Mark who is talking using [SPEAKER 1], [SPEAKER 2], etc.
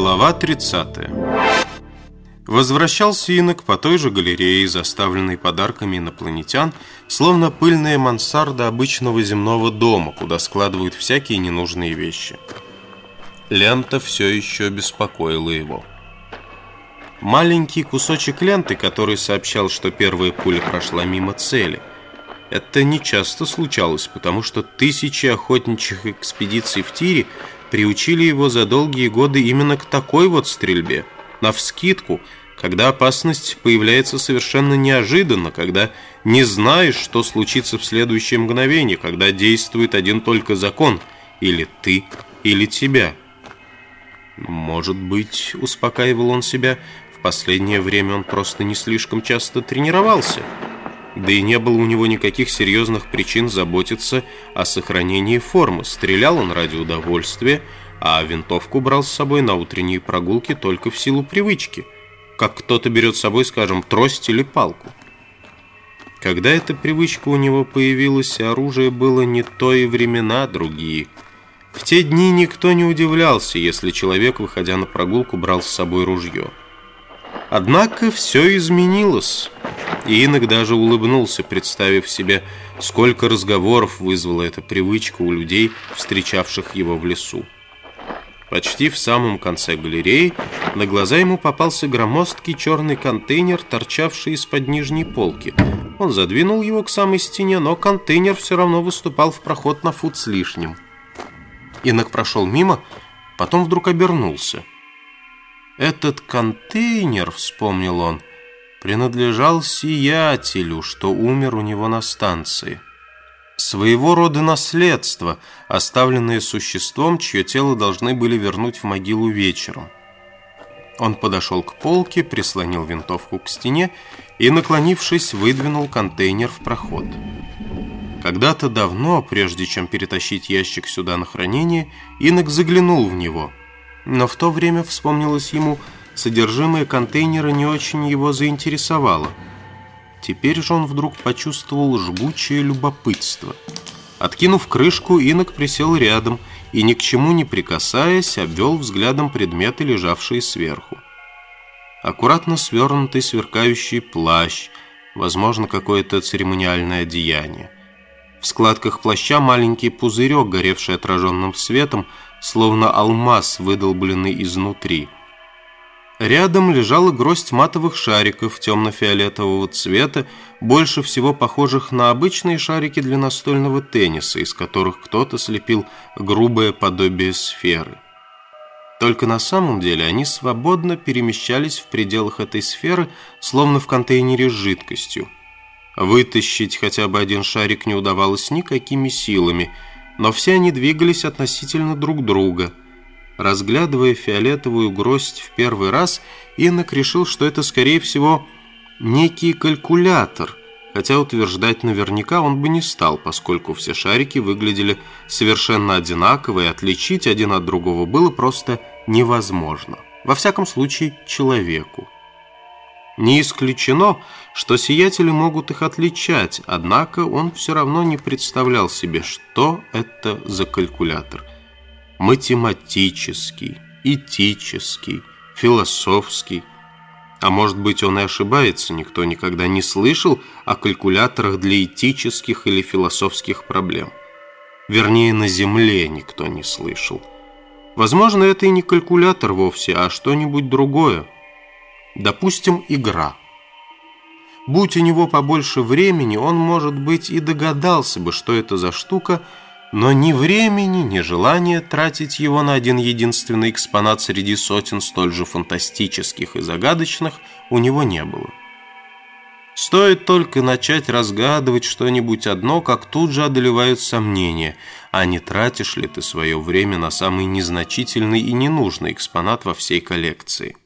[SPEAKER 1] Глава 30 Возвращался инок по той же галерее, заставленной подарками инопланетян, словно пыльная мансарда обычного земного дома, куда складывают всякие ненужные вещи. Лента все еще беспокоила его. Маленький кусочек ленты, который сообщал, что первая пуля прошла мимо цели. Это не часто случалось, потому что тысячи охотничьих экспедиций в тире приучили его за долгие годы именно к такой вот стрельбе, навскидку, когда опасность появляется совершенно неожиданно, когда не знаешь, что случится в следующее мгновение, когда действует один только закон, или ты, или тебя. Может быть, успокаивал он себя, в последнее время он просто не слишком часто тренировался – да и не было у него никаких серьезных причин заботиться о сохранении формы. Стрелял он ради удовольствия, а винтовку брал с собой на утренние прогулки только в силу привычки, как кто-то берет с собой, скажем, трость или палку. Когда эта привычка у него появилась, оружие было не то и времена другие. В те дни никто не удивлялся, если человек, выходя на прогулку, брал с собой ружье. Однако все изменилось. И иногда же улыбнулся, представив себе, сколько разговоров вызвала эта привычка у людей, встречавших его в лесу. Почти в самом конце галереи на глаза ему попался громоздкий черный контейнер, торчавший из-под нижней полки. Он задвинул его к самой стене, но контейнер все равно выступал в проход на фут с лишним. Инок прошел мимо, потом вдруг обернулся. Этот контейнер, вспомнил он, — принадлежал сиятелю, что умер у него на станции. Своего рода наследство, оставленное существом, чье тело должны были вернуть в могилу вечером. Он подошел к полке, прислонил винтовку к стене и, наклонившись, выдвинул контейнер в проход. Когда-то давно, прежде чем перетащить ящик сюда на хранение, Инок заглянул в него. Но в то время вспомнилось ему, Содержимое контейнера не очень его заинтересовало. Теперь же он вдруг почувствовал жгучее любопытство. Откинув крышку, инок присел рядом и, ни к чему не прикасаясь, обвел взглядом предметы, лежавшие сверху. Аккуратно свернутый сверкающий плащ, возможно, какое-то церемониальное одеяние. В складках плаща маленький пузырек, горевший отраженным светом, словно алмаз, выдолбленный изнутри – Рядом лежала гроздь матовых шариков темно-фиолетового цвета, больше всего похожих на обычные шарики для настольного тенниса, из которых кто-то слепил грубое подобие сферы. Только на самом деле они свободно перемещались в пределах этой сферы, словно в контейнере с жидкостью. Вытащить хотя бы один шарик не удавалось никакими силами, но все они двигались относительно друг друга – Разглядывая фиолетовую гроздь в первый раз, Инок решил, что это, скорее всего, некий калькулятор, хотя утверждать наверняка он бы не стал, поскольку все шарики выглядели совершенно одинаково, и отличить один от другого было просто невозможно. Во всяком случае, человеку. Не исключено, что сиятели могут их отличать, однако он все равно не представлял себе, что это за калькулятор – математический, этический, философский. А может быть, он и ошибается, никто никогда не слышал о калькуляторах для этических или философских проблем. Вернее, на Земле никто не слышал. Возможно, это и не калькулятор вовсе, а что-нибудь другое. Допустим, игра. Будь у него побольше времени, он, может быть, и догадался бы, что это за штука – но ни времени, ни желания тратить его на один единственный экспонат среди сотен столь же фантастических и загадочных у него не было. Стоит только начать разгадывать что-нибудь одно, как тут же одолевают сомнения, а не тратишь ли ты свое время на самый незначительный и ненужный экспонат во всей коллекции.